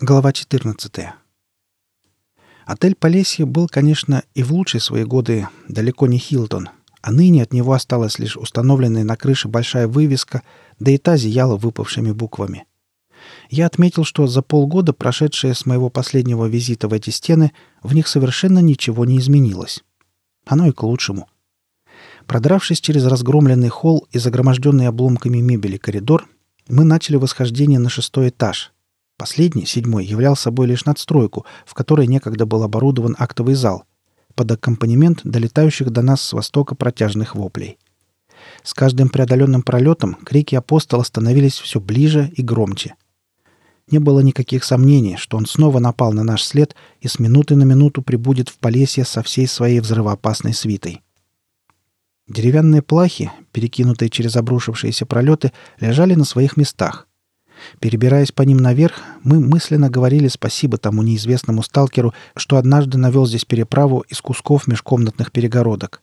Глава 14. Отель Полесье был, конечно, и в лучшие свои годы далеко не Хилтон, а ныне от него осталась лишь установленная на крыше большая вывеска, да и та зияла выпавшими буквами. Я отметил, что за полгода, прошедшие с моего последнего визита в эти стены, в них совершенно ничего не изменилось. Оно и к лучшему. Продравшись через разгромленный холл и загроможденный обломками мебели коридор, мы начали восхождение на шестой этаж. Последний, седьмой, являл собой лишь надстройку, в которой некогда был оборудован актовый зал, под аккомпанемент долетающих до нас с востока протяжных воплей. С каждым преодоленным пролетом крики апостола становились все ближе и громче. Не было никаких сомнений, что он снова напал на наш след и с минуты на минуту прибудет в Полесье со всей своей взрывоопасной свитой. Деревянные плахи, перекинутые через обрушившиеся пролеты, лежали на своих местах. Перебираясь по ним наверх, мы мысленно говорили спасибо тому неизвестному сталкеру, что однажды навел здесь переправу из кусков межкомнатных перегородок.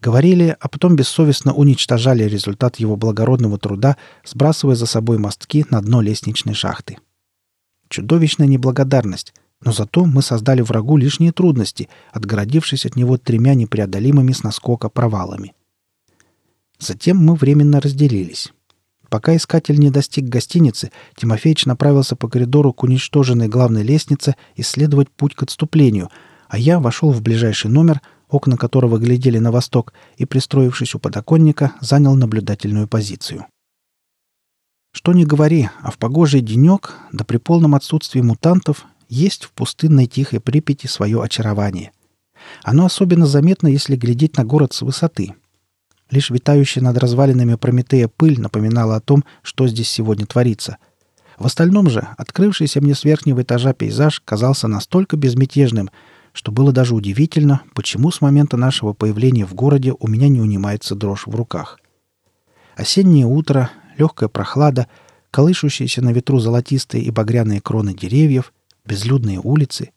Говорили, а потом бессовестно уничтожали результат его благородного труда, сбрасывая за собой мостки на дно лестничной шахты. Чудовищная неблагодарность — но зато мы создали врагу лишние трудности, отгородившись от него тремя непреодолимыми с наскока провалами. Затем мы временно разделились. Пока искатель не достиг гостиницы, Тимофеич направился по коридору к уничтоженной главной лестнице исследовать путь к отступлению, а я вошел в ближайший номер, окна которого глядели на восток, и, пристроившись у подоконника, занял наблюдательную позицию. Что ни говори, а в погожий денек, да при полном отсутствии мутантов, есть в пустынной тихой Припяти свое очарование. Оно особенно заметно, если глядеть на город с высоты. Лишь витающая над развалинами Прометея пыль напоминала о том, что здесь сегодня творится. В остальном же открывшийся мне с верхнего этажа пейзаж казался настолько безмятежным, что было даже удивительно, почему с момента нашего появления в городе у меня не унимается дрожь в руках. Осеннее утро, легкая прохлада, колышущиеся на ветру золотистые и багряные кроны деревьев, Безлюдные улицы?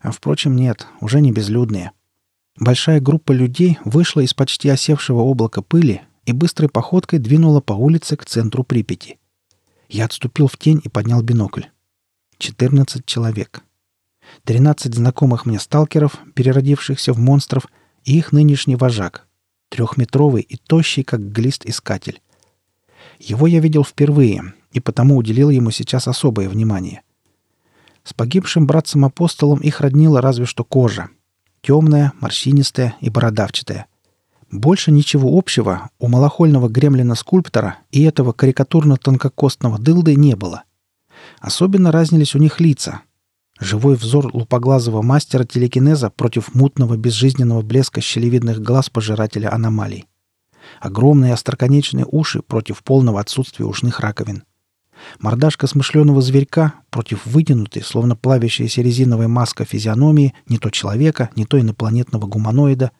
А впрочем, нет, уже не безлюдные. Большая группа людей вышла из почти осевшего облака пыли и быстрой походкой двинула по улице к центру Припяти. Я отступил в тень и поднял бинокль. 14 человек. 13 знакомых мне сталкеров, переродившихся в монстров, и их нынешний вожак. Трехметровый и тощий, как глист-искатель. Его я видел впервые, и потому уделил ему сейчас особое внимание — с погибшим братцем-апостолом их роднила разве что кожа. Темная, морщинистая и бородавчатая. Больше ничего общего у малохольного гремлина-скульптора и этого карикатурно-тонкокостного дылды не было. Особенно разнились у них лица. Живой взор лупоглазого мастера телекинеза против мутного безжизненного блеска щелевидных глаз пожирателя аномалий. Огромные остроконечные уши против полного отсутствия ушных раковин — Мордашка смышленого зверька против вытянутой, словно плавящаяся резиновая маска физиономии не то человека, не то инопланетного гуманоида.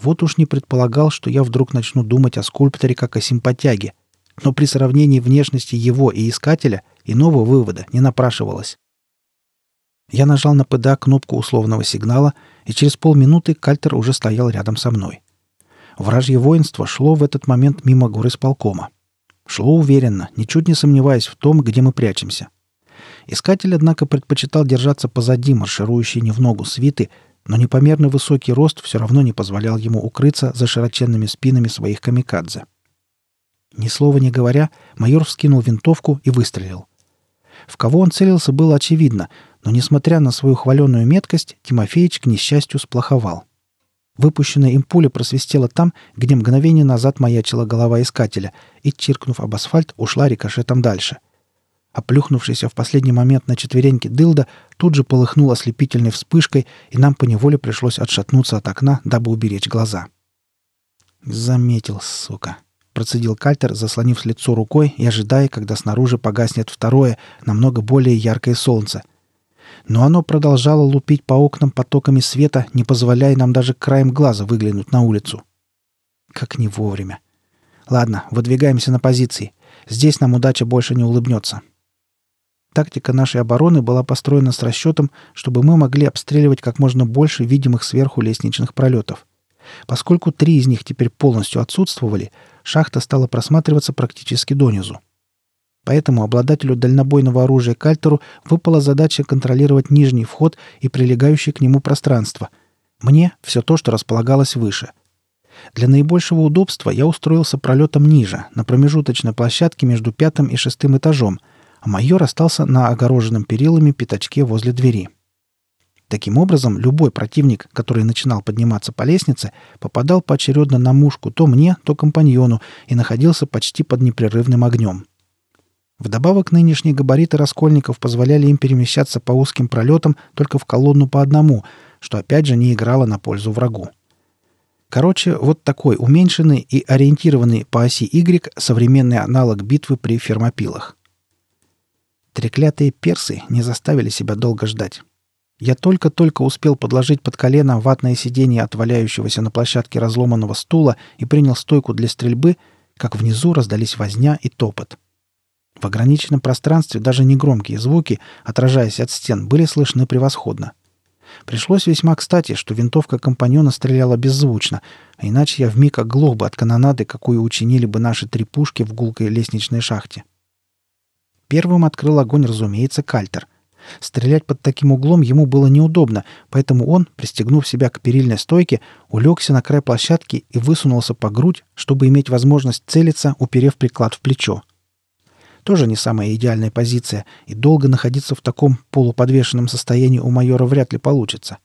Вот уж не предполагал, что я вдруг начну думать о скульпторе как о симпатяге, но при сравнении внешности его и искателя иного вывода не напрашивалось. Я нажал на ПДА кнопку условного сигнала, и через полминуты кальтер уже стоял рядом со мной. Вражье воинство шло в этот момент мимо горы сполкома. Шло уверенно, ничуть не сомневаясь в том, где мы прячемся. Искатель, однако, предпочитал держаться позади марширующей не в ногу свиты, но непомерно высокий рост все равно не позволял ему укрыться за широченными спинами своих камикадзе. Ни слова не говоря, майор вскинул винтовку и выстрелил. В кого он целился, было очевидно, но, несмотря на свою хваленую меткость, Тимофеич, к несчастью, сплоховал. Выпущенная им пуля просвистела там, где мгновение назад маячила голова искателя, и, чиркнув об асфальт, ушла рикошетом дальше. Оплюхнувшийся в последний момент на четвереньке дылда тут же полыхнул ослепительной вспышкой, и нам поневоле пришлось отшатнуться от окна, дабы уберечь глаза. «Заметил, сука!» — процедил кальтер, заслонив лицо рукой и ожидая, когда снаружи погаснет второе, намного более яркое солнце — но оно продолжало лупить по окнам потоками света, не позволяя нам даже краем глаза выглянуть на улицу. Как не вовремя. Ладно, выдвигаемся на позиции. Здесь нам удача больше не улыбнется. Тактика нашей обороны была построена с расчетом, чтобы мы могли обстреливать как можно больше видимых сверху лестничных пролетов. Поскольку три из них теперь полностью отсутствовали, шахта стала просматриваться практически донизу. Поэтому обладателю дальнобойного оружия Кальтеру выпала задача контролировать нижний вход и прилегающее к нему пространство. Мне — все то, что располагалось выше. Для наибольшего удобства я устроился пролетом ниже, на промежуточной площадке между пятым и шестым этажом, а майор остался на огороженном перилами пятачке возле двери. Таким образом, любой противник, который начинал подниматься по лестнице, попадал поочередно на мушку то мне, то компаньону и находился почти под непрерывным огнем. Вдобавок нынешние габариты раскольников позволяли им перемещаться по узким пролетам только в колонну по одному, что опять же не играло на пользу врагу. Короче, вот такой уменьшенный и ориентированный по оси Y современный аналог битвы при фермопилах. Треклятые персы не заставили себя долго ждать. Я только-только успел подложить под колено ватное сиденье от валяющегося на площадке разломанного стула и принял стойку для стрельбы, как внизу раздались возня и топот. В ограниченном пространстве даже негромкие звуки, отражаясь от стен, были слышны превосходно. Пришлось весьма кстати, что винтовка компаньона стреляла беззвучно, а иначе я вмиг оглох бы от канонады, какую учинили бы наши три пушки в гулкой лестничной шахте. Первым открыл огонь, разумеется, кальтер. Стрелять под таким углом ему было неудобно, поэтому он, пристегнув себя к перильной стойке, улегся на край площадки и высунулся по грудь, чтобы иметь возможность целиться, уперев приклад в плечо. Тоже не самая идеальная позиция, и долго находиться в таком полуподвешенном состоянии у майора вряд ли получится.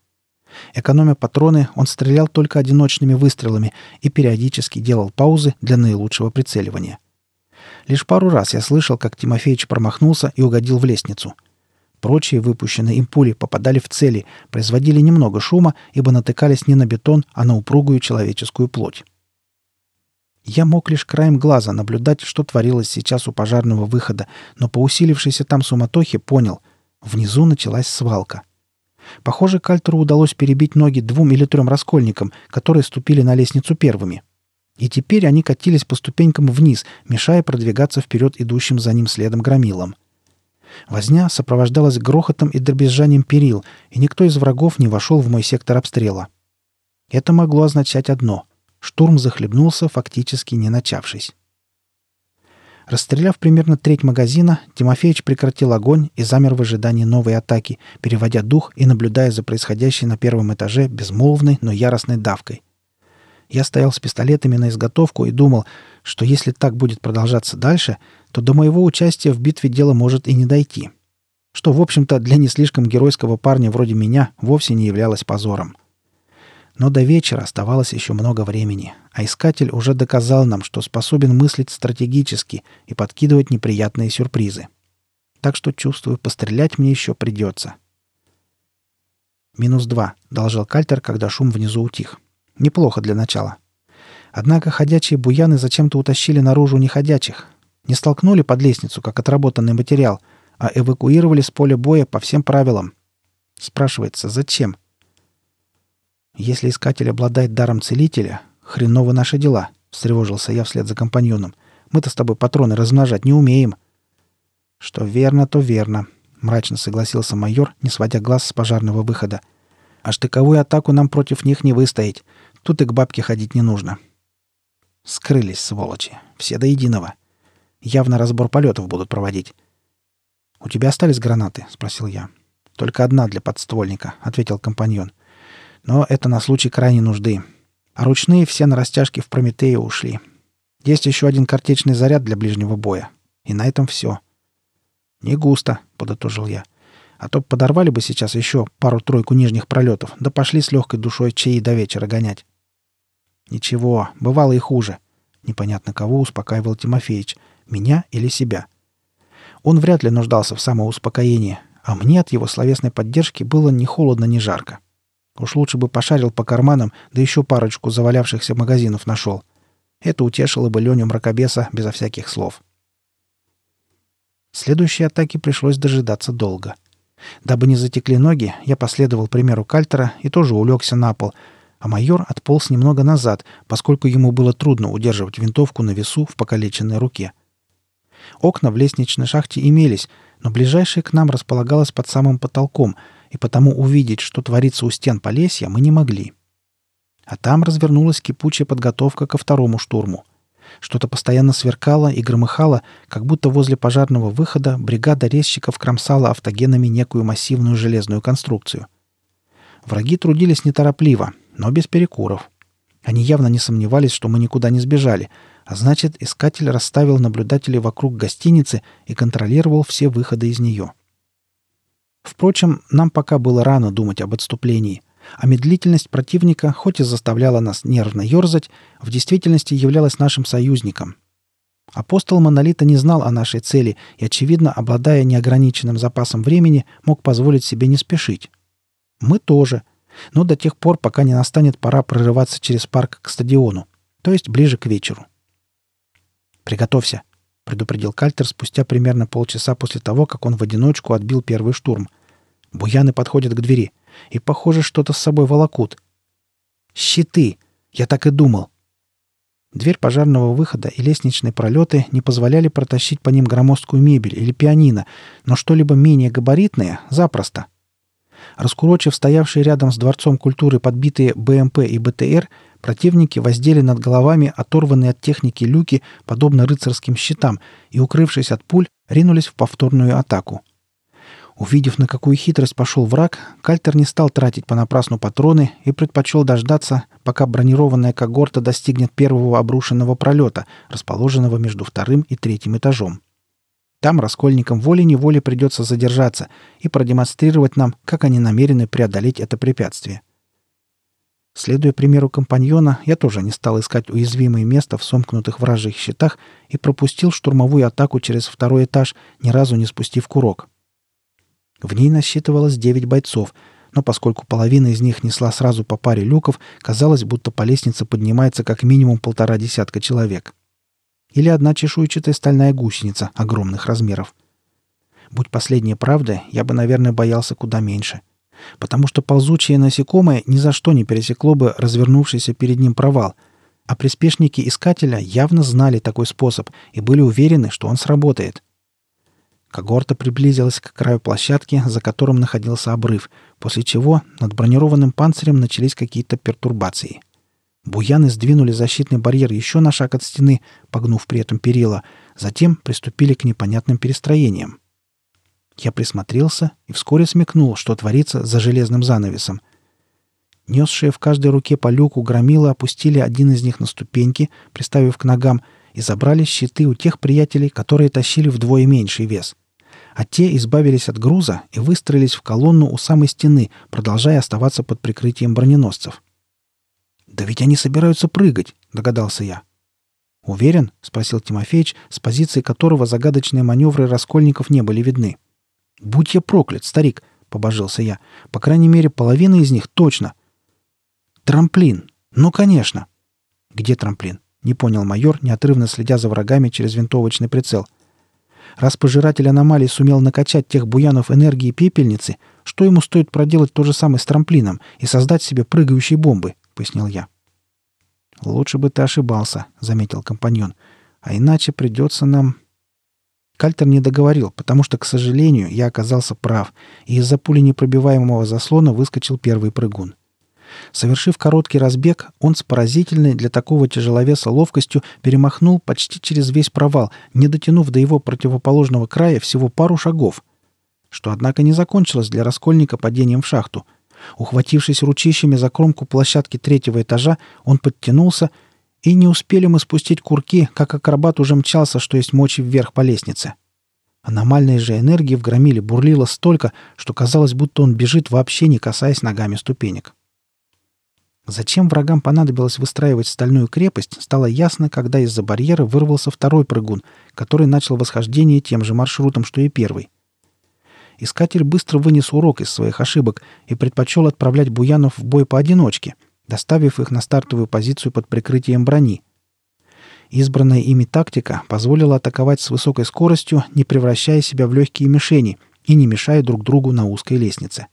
Экономя патроны, он стрелял только одиночными выстрелами и периодически делал паузы для наилучшего прицеливания. Лишь пару раз я слышал, как Тимофеич промахнулся и угодил в лестницу — Прочие выпущенные им пули попадали в цели, производили немного шума, ибо натыкались не на бетон, а на упругую человеческую плоть. Я мог лишь краем глаза наблюдать, что творилось сейчас у пожарного выхода, но по усилившейся там суматохе понял — внизу началась свалка. Похоже, Кальтеру удалось перебить ноги двум или трем раскольникам, которые ступили на лестницу первыми. И теперь они катились по ступенькам вниз, мешая продвигаться вперед идущим за ним следом громилам — Возня сопровождалась грохотом и дребезжанием перил, и никто из врагов не вошел в мой сектор обстрела. Это могло означать одно — штурм захлебнулся, фактически не начавшись. Расстреляв примерно треть магазина, Тимофеич прекратил огонь и замер в ожидании новой атаки, переводя дух и наблюдая за происходящей на первом этаже безмолвной, но яростной давкой. Я стоял с пистолетами на изготовку и думал, что если так будет продолжаться дальше, то до моего участия в битве дело может и не дойти. Что, в общем-то, для не слишком геройского парня вроде меня вовсе не являлось позором. Но до вечера оставалось еще много времени, а искатель уже доказал нам, что способен мыслить стратегически и подкидывать неприятные сюрпризы. Так что, чувствую, пострелять мне еще придется. «Минус два», — должал Кальтер, когда шум внизу утих. Неплохо для начала. Однако ходячие буяны зачем-то утащили наружу неходячих. Не столкнули под лестницу, как отработанный материал, а эвакуировали с поля боя по всем правилам. Спрашивается, зачем? Если искатель обладает даром целителя, хреново наши дела, встревожился я вслед за компаньоном. Мы-то с тобой патроны размножать не умеем. Что верно, то верно, мрачно согласился майор, не сводя глаз с пожарного выхода. А штыковую атаку нам против них не выстоять. Тут и к бабке ходить не нужно. Скрылись, сволочи. Все до единого. Явно разбор полетов будут проводить. «У тебя остались гранаты?» — спросил я. «Только одна для подствольника», — ответил компаньон. «Но это на случай крайней нужды. А ручные все на растяжке в Прометею ушли. Есть еще один картечный заряд для ближнего боя. И на этом все». «Не густо», — подытожил я. «А то подорвали бы сейчас еще пару-тройку нижних пролетов, да пошли с легкой душой чаи до вечера гонять». «Ничего, бывало и хуже», — непонятно кого успокаивал Тимофеич. «Меня или себя?» Он вряд ли нуждался в самоуспокоении, а мне от его словесной поддержки было ни холодно, ни жарко. Уж лучше бы пошарил по карманам, да еще парочку завалявшихся магазинов нашел. Это утешило бы Леню Мракобеса безо всяких слов. Следующей атаки пришлось дожидаться долго. Дабы не затекли ноги, я последовал примеру Кальтера и тоже улегся на пол — а майор отполз немного назад, поскольку ему было трудно удерживать винтовку на весу в покалеченной руке. Окна в лестничной шахте имелись, но ближайшее к нам располагалось под самым потолком, и потому увидеть, что творится у стен Полесья, мы не могли. А там развернулась кипучая подготовка ко второму штурму. Что-то постоянно сверкало и громыхало, как будто возле пожарного выхода бригада резчиков кромсала автогенами некую массивную железную конструкцию. Враги трудились неторопливо, но без перекуров. Они явно не сомневались, что мы никуда не сбежали, а значит, искатель расставил наблюдателей вокруг гостиницы и контролировал все выходы из нее. Впрочем, нам пока было рано думать об отступлении а медлительность противника, хоть и заставляла нас нервно ерзать, в действительности являлась нашим союзником. Апостол Монолита не знал о нашей цели и, очевидно, обладая неограниченным запасом времени, мог позволить себе не спешить. Мы тоже. Но до тех пор, пока не настанет пора прорываться через парк к стадиону, то есть ближе к вечеру. «Приготовься», — предупредил Кальтер спустя примерно полчаса после того, как он в одиночку отбил первый штурм. «Буяны подходят к двери и, похоже, что-то с собой волокут. «Щиты! Я так и думал!» Дверь пожарного выхода и лестничные пролеты не позволяли протащить по ним громоздкую мебель или пианино, но что-либо менее габаритное — запросто. Раскурочив стоявшие рядом с Дворцом культуры подбитые БМП и БТР, противники воздели над головами оторванные от техники люки, подобно рыцарским щитам, и, укрывшись от пуль, ринулись в повторную атаку. Увидев, на какую хитрость пошел враг, Кальтер не стал тратить понапрасну патроны и предпочел дождаться, пока бронированная когорта достигнет первого обрушенного пролета, расположенного между вторым и третьим этажом. Там раскольникам волей-неволей придется задержаться и продемонстрировать нам, как они намерены преодолеть это препятствие. Следуя примеру компаньона, я тоже не стал искать уязвимое место в сомкнутых вражьих щитах и пропустил штурмовую атаку через второй этаж, ни разу не спустив курок. В ней насчитывалось девять бойцов, но поскольку половина из них несла сразу по паре люков, казалось, будто по лестнице поднимается как минимум полтора десятка человек. Или одна чешуйчатая стальная гусеница огромных размеров. Будь последняя правда, я бы, наверное, боялся куда меньше. Потому что ползучее насекомое ни за что не пересекло бы развернувшийся перед ним провал, а приспешники искателя явно знали такой способ и были уверены, что он сработает. Когорта приблизилась к краю площадки, за которым находился обрыв, после чего над бронированным панцирем начались какие-то пертурбации. Буяны сдвинули защитный барьер еще на шаг от стены, погнув при этом перила, затем приступили к непонятным перестроениям. Я присмотрелся и вскоре смекнул, что творится за железным занавесом. Несшие в каждой руке по люку громила опустили один из них на ступеньки, приставив к ногам — и забрали щиты у тех приятелей, которые тащили вдвое меньший вес. А те избавились от груза и выстроились в колонну у самой стены, продолжая оставаться под прикрытием броненосцев. «Да ведь они собираются прыгать», — догадался я. «Уверен?» — спросил Тимофеич, с позиции которого загадочные маневры раскольников не были видны. «Будь я проклят, старик!» — побожился я. «По крайней мере, половина из них точно». «Трамплин! Ну, конечно!» «Где трамплин?» Не понял майор, неотрывно следя за врагами через винтовочный прицел. Раз пожиратель аномалий сумел накачать тех буянов энергии пепельницы, что ему стоит проделать то же самое с трамплином и создать себе прыгающие бомбы, пояснил я. Лучше бы ты ошибался, заметил компаньон. А иначе придется нам... Кальтер не договорил, потому что, к сожалению, я оказался прав, и из-за пули непробиваемого заслона выскочил первый прыгун. Совершив короткий разбег, он с поразительной для такого тяжеловеса ловкостью перемахнул почти через весь провал, не дотянув до его противоположного края всего пару шагов. Что, однако, не закончилось для раскольника падением в шахту. Ухватившись ручищами за кромку площадки третьего этажа, он подтянулся, и не успели мы спустить курки, как акробат уже мчался, что есть мочи вверх по лестнице. Аномальной же энергии в громиле бурлило столько, что казалось, будто он бежит вообще не касаясь ногами ступенек. Зачем врагам понадобилось выстраивать стальную крепость, стало ясно, когда из-за барьера вырвался второй прыгун, который начал восхождение тем же маршрутом, что и первый. Искатель быстро вынес урок из своих ошибок и предпочел отправлять буянов в бой поодиночке, доставив их на стартовую позицию под прикрытием брони. Избранная ими тактика позволила атаковать с высокой скоростью, не превращая себя в легкие мишени и не мешая друг другу на узкой лестнице.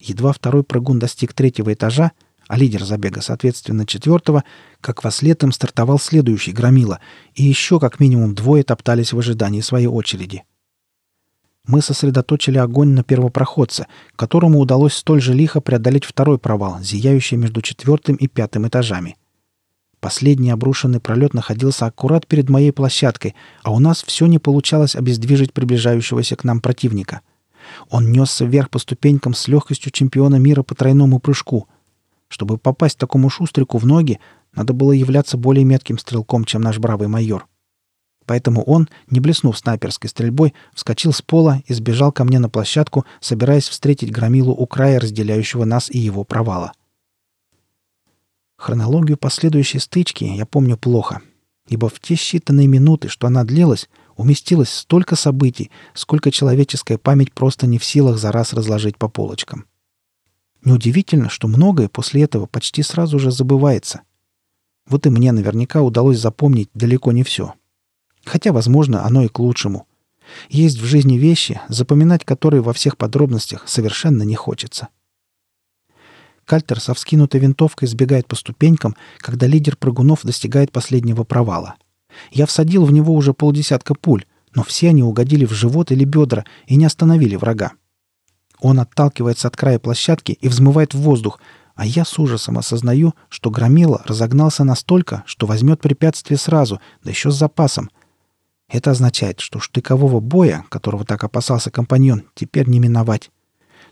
Едва второй прыгун достиг третьего этажа, а лидер забега, соответственно, четвертого, как во след им стартовал следующий громила, и еще как минимум двое топтались в ожидании своей очереди. Мы сосредоточили огонь на первопроходце, которому удалось столь же лихо преодолеть второй провал, зияющий между четвертым и пятым этажами. Последний обрушенный пролет находился аккурат перед моей площадкой, а у нас все не получалось обездвижить приближающегося к нам противника. Он несся вверх по ступенькам с легкостью чемпиона мира по тройному прыжку. Чтобы попасть такому шустрику в ноги, надо было являться более метким стрелком, чем наш бравый майор. Поэтому он, не блеснув снайперской стрельбой, вскочил с пола и сбежал ко мне на площадку, собираясь встретить громилу у края разделяющего нас и его провала. Хронологию последующей стычки я помню плохо, ибо в те считанные минуты, что она длилась, уместилось столько событий, сколько человеческая память просто не в силах за раз разложить по полочкам. Неудивительно, что многое после этого почти сразу же забывается. Вот и мне наверняка удалось запомнить далеко не все. Хотя, возможно, оно и к лучшему. Есть в жизни вещи, запоминать которые во всех подробностях совершенно не хочется. Кальтер со вскинутой винтовкой сбегает по ступенькам, когда лидер прыгунов достигает последнего провала. Я всадил в него уже полдесятка пуль, но все они угодили в живот или бедра и не остановили врага. Он отталкивается от края площадки и взмывает в воздух, а я с ужасом осознаю, что Громила разогнался настолько, что возьмет препятствие сразу, да еще с запасом. Это означает, что штыкового боя, которого так опасался компаньон, теперь не миновать.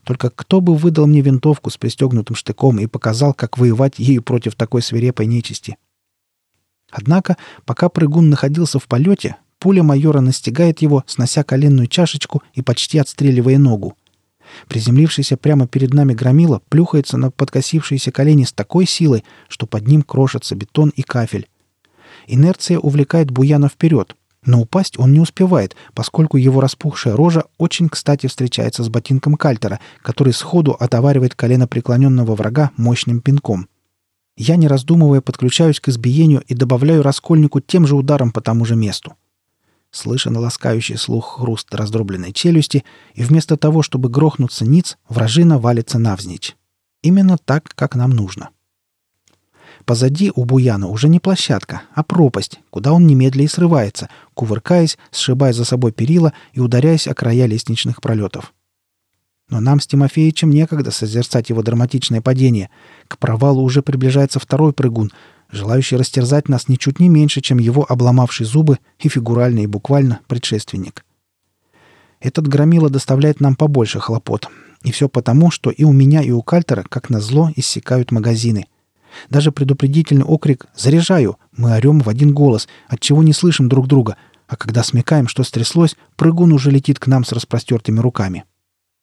Только кто бы выдал мне винтовку с пристегнутым штыком и показал, как воевать ею против такой свирепой нечисти? Однако, пока прыгун находился в полете, пуля майора настигает его, снося коленную чашечку и почти отстреливая ногу. Приземлившийся прямо перед нами громила плюхается на подкосившиеся колени с такой силой, что под ним крошатся бетон и кафель. Инерция увлекает Буяна вперед, но упасть он не успевает, поскольку его распухшая рожа очень кстати встречается с ботинком кальтера, который сходу отоваривает колено преклоненного врага мощным пинком. Я, не раздумывая, подключаюсь к избиению и добавляю раскольнику тем же ударом по тому же месту слышен ласкающий слух хруст раздробленной челюсти, и вместо того, чтобы грохнуться ниц, вражина валится навзничь. Именно так, как нам нужно. Позади у Буяна уже не площадка, а пропасть, куда он немедля и срывается, кувыркаясь, сшибая за собой перила и ударяясь о края лестничных пролетов. Но нам с Тимофеичем некогда созерцать его драматичное падение. К провалу уже приближается второй прыгун, желающий растерзать нас ничуть не меньше, чем его обломавший зубы и фигурально и буквально предшественник. Этот громила доставляет нам побольше хлопот. И все потому, что и у меня, и у Кальтера, как назло, иссякают магазины. Даже предупредительный окрик «Заряжаю!» мы орем в один голос, от чего не слышим друг друга, а когда смекаем, что стряслось, прыгун уже летит к нам с распростертыми руками.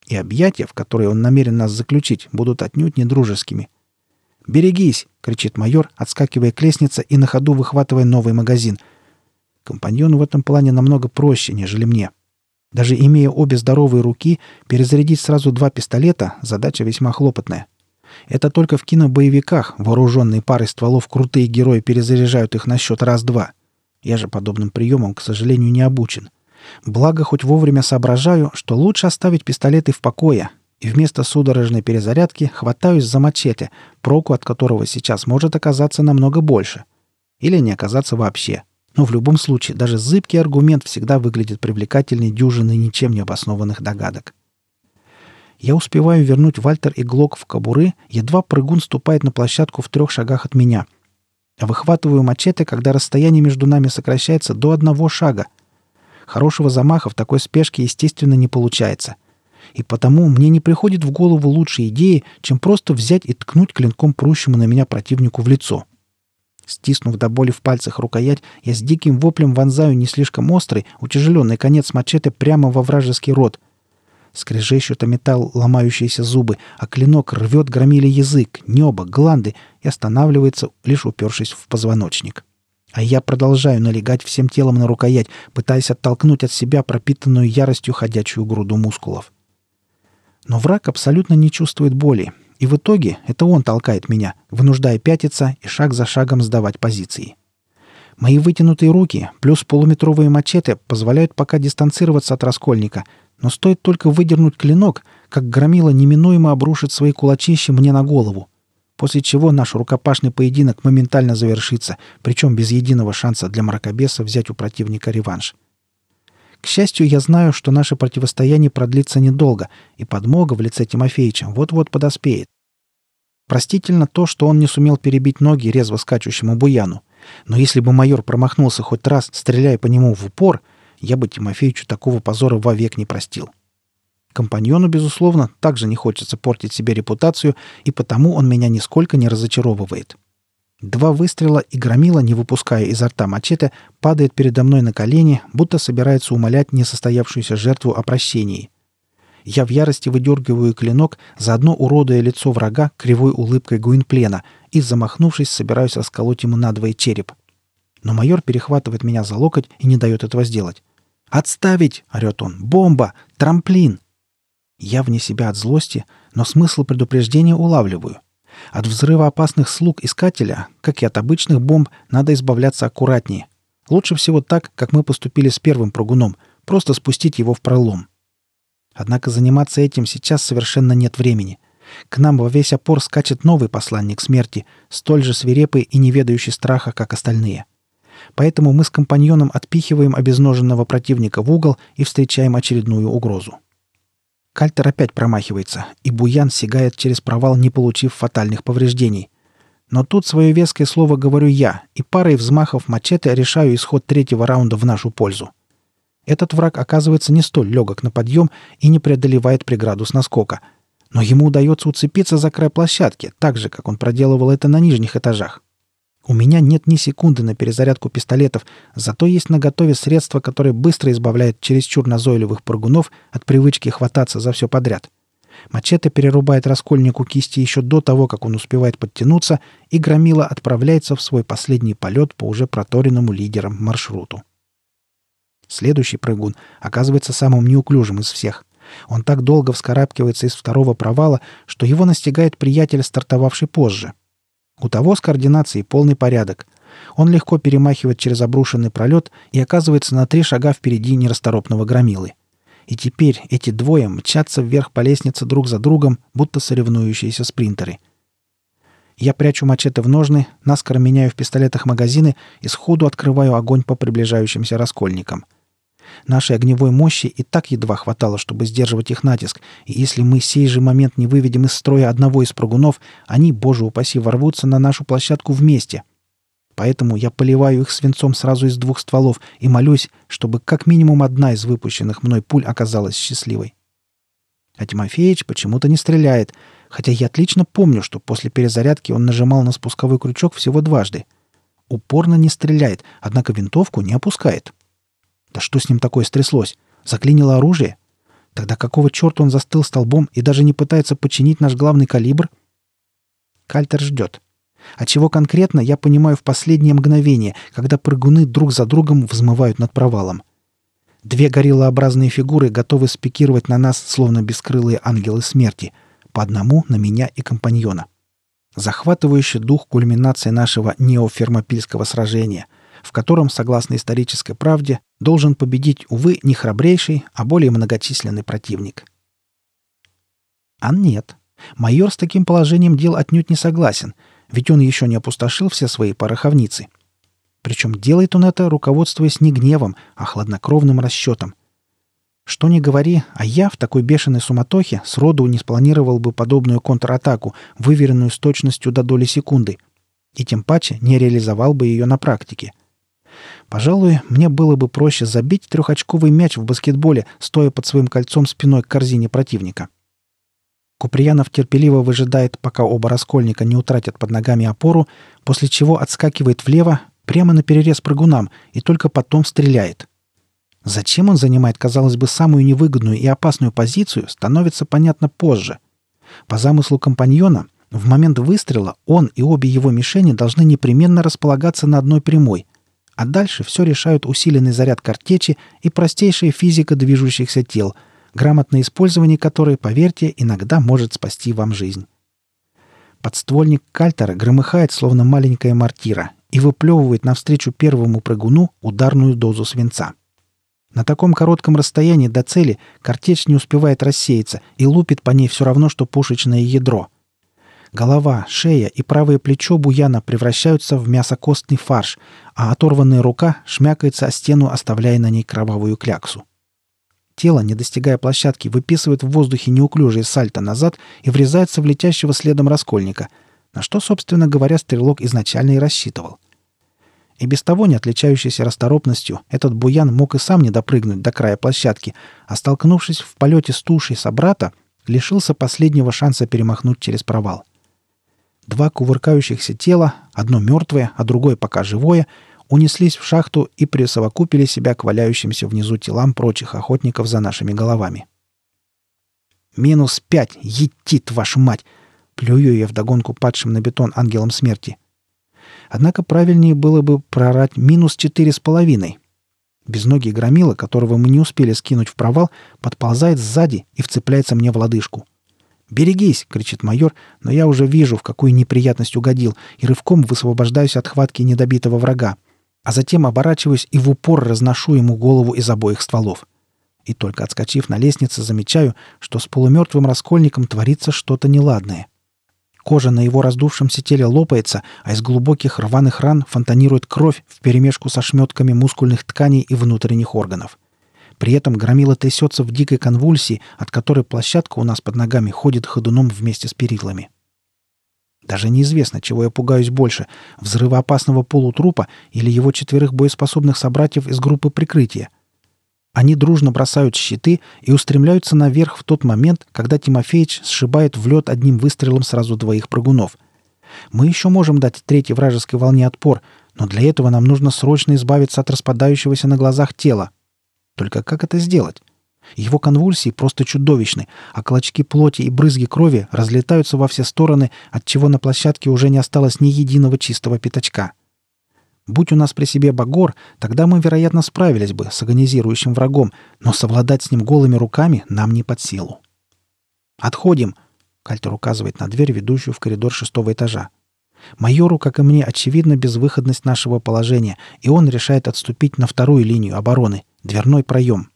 И объятия, в которые он намерен нас заключить, будут отнюдь не дружескими. «Берегись!» — кричит майор, отскакивая к лестнице и на ходу выхватывая новый магазин. Компаньону в этом плане намного проще, нежели мне. Даже имея обе здоровые руки, перезарядить сразу два пистолета — задача весьма хлопотная. Это только в кинобоевиках вооруженные парой стволов крутые герои перезаряжают их на счет раз-два. Я же подобным приемом, к сожалению, не обучен. Благо, хоть вовремя соображаю, что лучше оставить пистолеты в покое, и вместо судорожной перезарядки хватаюсь за мачете, проку от которого сейчас может оказаться намного больше. Или не оказаться вообще. Но в любом случае, даже зыбкий аргумент всегда выглядит привлекательней дюжины ничем не обоснованных догадок. Я успеваю вернуть Вальтер и Глок в кобуры, едва прыгун ступает на площадку в трех шагах от меня. Выхватываю мачете, когда расстояние между нами сокращается до одного шага. Хорошего замаха в такой спешке, естественно, не получается и потому мне не приходит в голову лучшей идеи, чем просто взять и ткнуть клинком прущему на меня противнику в лицо. Стиснув до боли в пальцах рукоять, я с диким воплем вонзаю не слишком острый, утяжеленный конец мачете прямо во вражеский рот. Скрежещут о металл ломающиеся зубы, а клинок рвет громили язык, небо, гланды и останавливается, лишь упершись в позвоночник. А я продолжаю налегать всем телом на рукоять, пытаясь оттолкнуть от себя пропитанную яростью ходячую груду мускулов. Но враг абсолютно не чувствует боли, и в итоге это он толкает меня, вынуждая пятиться и шаг за шагом сдавать позиции. Мои вытянутые руки плюс полуметровые мачете позволяют пока дистанцироваться от раскольника, но стоит только выдернуть клинок, как громила неминуемо обрушит свои кулачища мне на голову, после чего наш рукопашный поединок моментально завершится, причем без единого шанса для мракобеса взять у противника реванш. К счастью, я знаю, что наше противостояние продлится недолго, и подмога в лице Тимофеича вот-вот подоспеет. Простительно то, что он не сумел перебить ноги резво скачущему буяну. Но если бы майор промахнулся хоть раз, стреляя по нему в упор, я бы Тимофеевичу такого позора вовек не простил. Компаньону, безусловно, также не хочется портить себе репутацию, и потому он меня нисколько не разочаровывает. Два выстрела и громила, не выпуская изо рта мачете, падает передо мной на колени, будто собирается умолять несостоявшуюся жертву о прощении. Я в ярости выдергиваю клинок, заодно уродуя лицо врага кривой улыбкой Гуинплена и, замахнувшись, собираюсь расколоть ему надвое череп. Но майор перехватывает меня за локоть и не дает этого сделать. «Отставить!» — орет он. «Бомба! Трамплин!» Я вне себя от злости, но смысл предупреждения улавливаю. От взрыва опасных слуг искателя, как и от обычных бомб, надо избавляться аккуратнее. Лучше всего так, как мы поступили с первым прыгуном, просто спустить его в пролом. Однако заниматься этим сейчас совершенно нет времени. К нам во весь опор скачет новый посланник смерти, столь же свирепый и не ведающий страха, как остальные. Поэтому мы с компаньоном отпихиваем обезноженного противника в угол и встречаем очередную угрозу. Кальтер опять промахивается, и Буян сигает через провал, не получив фатальных повреждений. Но тут свое веское слово говорю я, и парой взмахов мачете решаю исход третьего раунда в нашу пользу. Этот враг оказывается не столь легок на подъем и не преодолевает преграду с наскока. Но ему удается уцепиться за край площадки, так же, как он проделывал это на нижних этажах. У меня нет ни секунды на перезарядку пистолетов, зато есть на готове средство, которое быстро избавляет чересчур назойливых прыгунов от привычки хвататься за все подряд. Мачете перерубает раскольнику кисти еще до того, как он успевает подтянуться, и Громила отправляется в свой последний полет по уже проторенному лидерам маршруту. Следующий прыгун оказывается самым неуклюжим из всех. Он так долго вскарабкивается из второго провала, что его настигает приятель, стартовавший позже — у того с координацией полный порядок. Он легко перемахивает через обрушенный пролет и оказывается на три шага впереди нерасторопного громилы. И теперь эти двое мчатся вверх по лестнице друг за другом, будто соревнующиеся спринтеры. Я прячу мачете в ножны, наскоро меняю в пистолетах магазины и сходу открываю огонь по приближающимся раскольникам. Нашей огневой мощи и так едва хватало, чтобы сдерживать их натиск, и если мы сей же момент не выведем из строя одного из прыгунов, они, боже упаси, ворвутся на нашу площадку вместе. Поэтому я поливаю их свинцом сразу из двух стволов и молюсь, чтобы как минимум одна из выпущенных мной пуль оказалась счастливой. А Тимофеич почему-то не стреляет, хотя я отлично помню, что после перезарядки он нажимал на спусковой крючок всего дважды. Упорно не стреляет, однако винтовку не опускает. Да что с ним такое стряслось? Заклинило оружие? Тогда какого черта он застыл столбом и даже не пытается починить наш главный калибр? Кальтер ждет. А чего конкретно, я понимаю в последнее мгновение, когда прыгуны друг за другом взмывают над провалом. Две гориллообразные фигуры готовы спикировать на нас, словно бескрылые ангелы смерти. По одному на меня и компаньона. Захватывающий дух кульминации нашего неофермопильского сражения — в котором, согласно исторической правде, должен победить, увы, не храбрейший, а более многочисленный противник. А нет. Майор с таким положением дел отнюдь не согласен, ведь он еще не опустошил все свои пороховницы. Причем делает он это, руководствуясь не гневом, а хладнокровным расчетом. Что ни говори, а я в такой бешеной суматохе сроду не спланировал бы подобную контратаку, выверенную с точностью до доли секунды, и тем паче не реализовал бы ее на практике — Пожалуй, мне было бы проще забить трехочковый мяч в баскетболе, стоя под своим кольцом спиной к корзине противника. Куприянов терпеливо выжидает, пока оба раскольника не утратят под ногами опору, после чего отскакивает влево, прямо на перерез прыгунам, и только потом стреляет. Зачем он занимает, казалось бы, самую невыгодную и опасную позицию, становится понятно позже. По замыслу компаньона, в момент выстрела он и обе его мишени должны непременно располагаться на одной прямой, а дальше все решают усиленный заряд картечи и простейшая физика движущихся тел, грамотное использование которой, поверьте, иногда может спасти вам жизнь. Подствольник Кальтера громыхает, словно маленькая мортира, и выплевывает навстречу первому прыгуну ударную дозу свинца. На таком коротком расстоянии до цели картечь не успевает рассеяться и лупит по ней все равно, что пушечное ядро. Голова, шея и правое плечо буяна превращаются в мясокостный фарш, а оторванная рука шмякается о стену, оставляя на ней кровавую кляксу. Тело, не достигая площадки, выписывает в воздухе неуклюжие сальто назад и врезается в летящего следом раскольника, на что, собственно говоря, стрелок изначально и рассчитывал. И без того не отличающийся расторопностью, этот буян мог и сам не допрыгнуть до края площадки, а столкнувшись в полете с тушей собрата, лишился последнего шанса перемахнуть через провал. Два кувыркающихся тела, одно мертвое, а другое пока живое, унеслись в шахту и присовокупили себя к валяющимся внизу телам прочих охотников за нашими головами. «Минус пять! Етит, вашу мать!» Плюю я вдогонку падшим на бетон ангелом смерти. Однако правильнее было бы прорать минус четыре с половиной. Безногий громила, которого мы не успели скинуть в провал, подползает сзади и вцепляется мне в лодыжку. «Берегись!» — кричит майор, но я уже вижу, в какую неприятность угодил, и рывком высвобождаюсь от хватки недобитого врага а затем оборачиваюсь и в упор разношу ему голову из обоих стволов. И только отскочив на лестнице, замечаю, что с полумертвым раскольником творится что-то неладное. Кожа на его раздувшемся теле лопается, а из глубоких рваных ран фонтанирует кровь вперемешку со шметками мускульных тканей и внутренних органов. При этом громила трясется в дикой конвульсии, от которой площадка у нас под ногами ходит ходуном вместе с перилами. Даже неизвестно, чего я пугаюсь больше — взрывоопасного полутрупа или его четверых боеспособных собратьев из группы прикрытия. Они дружно бросают щиты и устремляются наверх в тот момент, когда Тимофеич сшибает в лед одним выстрелом сразу двоих прыгунов. Мы еще можем дать третьей вражеской волне отпор, но для этого нам нужно срочно избавиться от распадающегося на глазах тела. Только как это сделать? Его конвульсии просто чудовищны, а клочки плоти и брызги крови разлетаются во все стороны, от чего на площадке уже не осталось ни единого чистого пятачка. Будь у нас при себе Багор, тогда мы, вероятно, справились бы с агонизирующим врагом, но совладать с ним голыми руками нам не под силу. «Отходим!» — Кальтер указывает на дверь, ведущую в коридор шестого этажа. Майору, как и мне, очевидна безвыходность нашего положения, и он решает отступить на вторую линию обороны — дверной проем.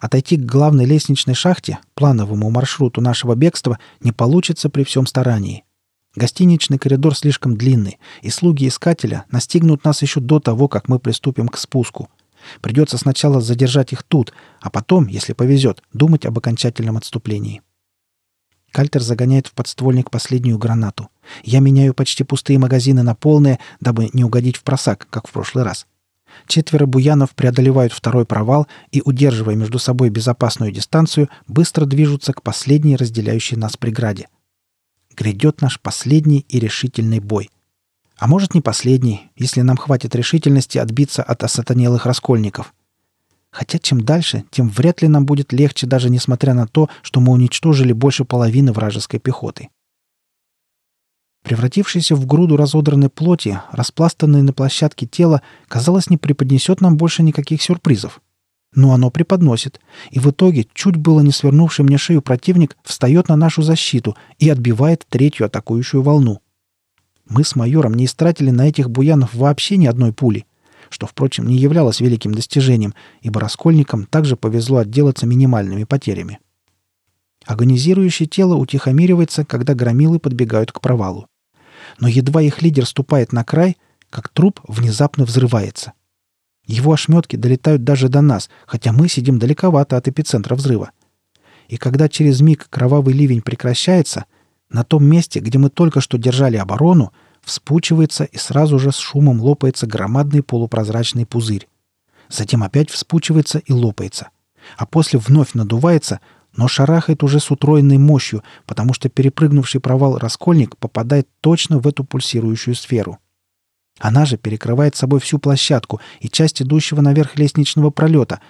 Отойти к главной лестничной шахте, плановому маршруту нашего бегства, не получится при всем старании. Гостиничный коридор слишком длинный, и слуги искателя настигнут нас еще до того, как мы приступим к спуску. Придется сначала задержать их тут, а потом, если повезет, думать об окончательном отступлении. Кальтер загоняет в подствольник последнюю гранату. Я меняю почти пустые магазины на полные, дабы не угодить в просак, как в прошлый раз. Четверо буянов преодолевают второй провал и, удерживая между собой безопасную дистанцию, быстро движутся к последней разделяющей нас преграде. Грядет наш последний и решительный бой. А может, не последний, если нам хватит решительности отбиться от осатанелых раскольников. Хотя чем дальше, тем вряд ли нам будет легче, даже несмотря на то, что мы уничтожили больше половины вражеской пехоты. Превратившееся в груду разодранной плоти, распластанное на площадке тело, казалось, не преподнесет нам больше никаких сюрпризов. Но оно преподносит, и в итоге, чуть было не свернувший мне шею противник, встает на нашу защиту и отбивает третью атакующую волну. Мы с майором не истратили на этих буянов вообще ни одной пули, что, впрочем, не являлось великим достижением, ибо раскольникам также повезло отделаться минимальными потерями. Агонизирующее тело утихомиривается, когда громилы подбегают к провалу. Но едва их лидер ступает на край, как труп внезапно взрывается. Его ошметки долетают даже до нас, хотя мы сидим далековато от эпицентра взрыва. И когда через миг кровавый ливень прекращается, на том месте, где мы только что держали оборону, вспучивается и сразу же с шумом лопается громадный полупрозрачный пузырь. Затем опять вспучивается и лопается. А после вновь надувается, но шарахает уже с утроенной мощью, потому что перепрыгнувший провал раскольник попадает точно в эту пульсирующую сферу. Она же перекрывает собой всю площадку и часть идущего наверх лестничного пролета,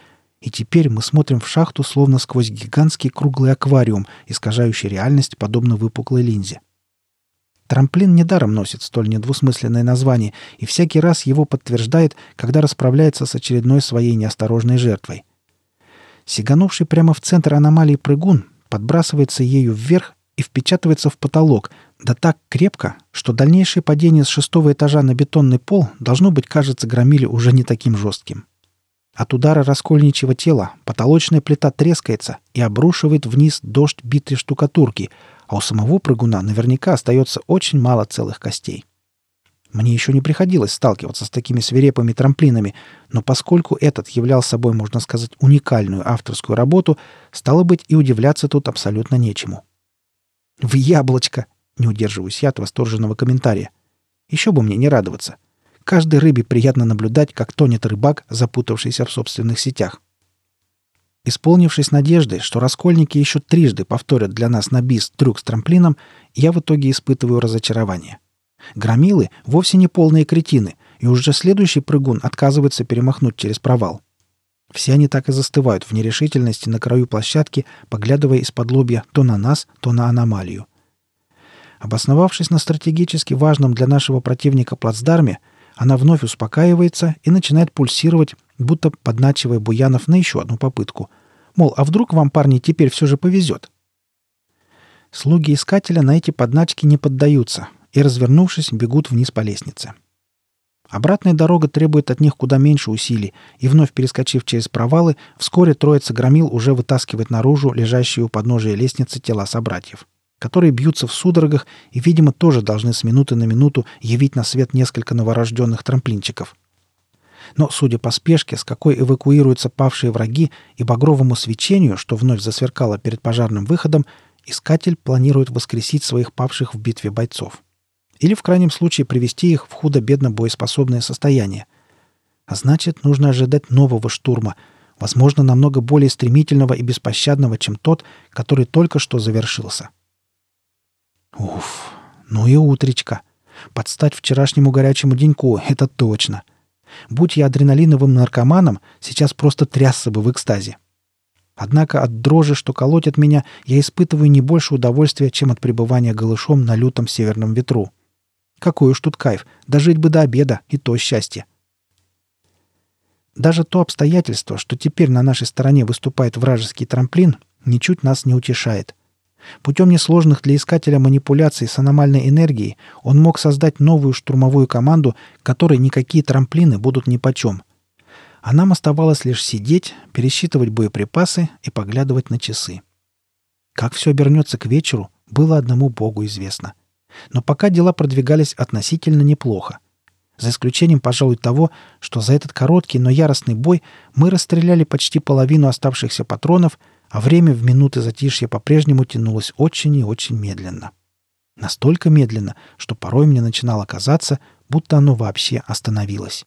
и теперь мы смотрим в шахту словно сквозь гигантский круглый аквариум, искажающий реальность подобно выпуклой линзе. Трамплин недаром носит столь недвусмысленное название, и всякий раз его подтверждает, когда расправляется с очередной своей неосторожной жертвой. Сиганувший прямо в центр аномалии прыгун подбрасывается ею вверх и впечатывается в потолок, да так крепко, что дальнейшее падение с шестого этажа на бетонный пол должно быть, кажется, громили уже не таким жестким. От удара раскольничьего тела потолочная плита трескается и обрушивает вниз дождь битой штукатурки, а у самого прыгуна наверняка остается очень мало целых костей. Мне еще не приходилось сталкиваться с такими свирепыми трамплинами, но поскольку этот являл собой, можно сказать, уникальную авторскую работу, стало быть, и удивляться тут абсолютно нечему. «В яблочко!» — не удерживаюсь я от восторженного комментария. «Еще бы мне не радоваться. Каждой рыбе приятно наблюдать, как тонет рыбак, запутавшийся в собственных сетях. Исполнившись надеждой, что раскольники еще трижды повторят для нас на бис трюк с трамплином, я в итоге испытываю разочарование. Громилы вовсе не полные кретины, и уже следующий прыгун отказывается перемахнуть через провал. Все они так и застывают в нерешительности на краю площадки, поглядывая из-под лобья то на нас, то на аномалию. Обосновавшись на стратегически важном для нашего противника плацдарме, она вновь успокаивается и начинает пульсировать, будто подначивая Буянов на еще одну попытку. Мол, а вдруг вам, парни, теперь все же повезет? Слуги искателя на эти подначки не поддаются и, развернувшись, бегут вниз по лестнице. Обратная дорога требует от них куда меньше усилий, и вновь перескочив через провалы, вскоре троица громил уже вытаскивает наружу лежащие у подножия лестницы тела собратьев, которые бьются в судорогах и, видимо, тоже должны с минуты на минуту явить на свет несколько новорожденных трамплинчиков. Но, судя по спешке, с какой эвакуируются павшие враги и багровому свечению, что вновь засверкало перед пожарным выходом, искатель планирует воскресить своих павших в битве бойцов. Или, в крайнем случае, привести их в худо-бедно боеспособное состояние. А значит, нужно ожидать нового штурма, возможно, намного более стремительного и беспощадного, чем тот, который только что завершился. Уф, ну и утречка. Подстать вчерашнему горячему деньку, это точно. Будь я адреналиновым наркоманом, сейчас просто трясся бы в экстазе. Однако от дрожи, что колотит меня, я испытываю не больше удовольствия, чем от пребывания голышом на лютом северном ветру. Какой уж тут кайф, дожить бы до обеда, и то счастье. Даже то обстоятельство, что теперь на нашей стороне выступает вражеский трамплин, ничуть нас не утешает. Путем несложных для искателя манипуляций с аномальной энергией он мог создать новую штурмовую команду, которой никакие трамплины будут нипочем. А нам оставалось лишь сидеть, пересчитывать боеприпасы и поглядывать на часы. Как все обернется к вечеру, было одному Богу известно. Но пока дела продвигались относительно неплохо. За исключением, пожалуй, того, что за этот короткий, но яростный бой мы расстреляли почти половину оставшихся патронов, а время в минуты затишья по-прежнему тянулось очень и очень медленно. Настолько медленно, что порой мне начинало казаться, будто оно вообще остановилось.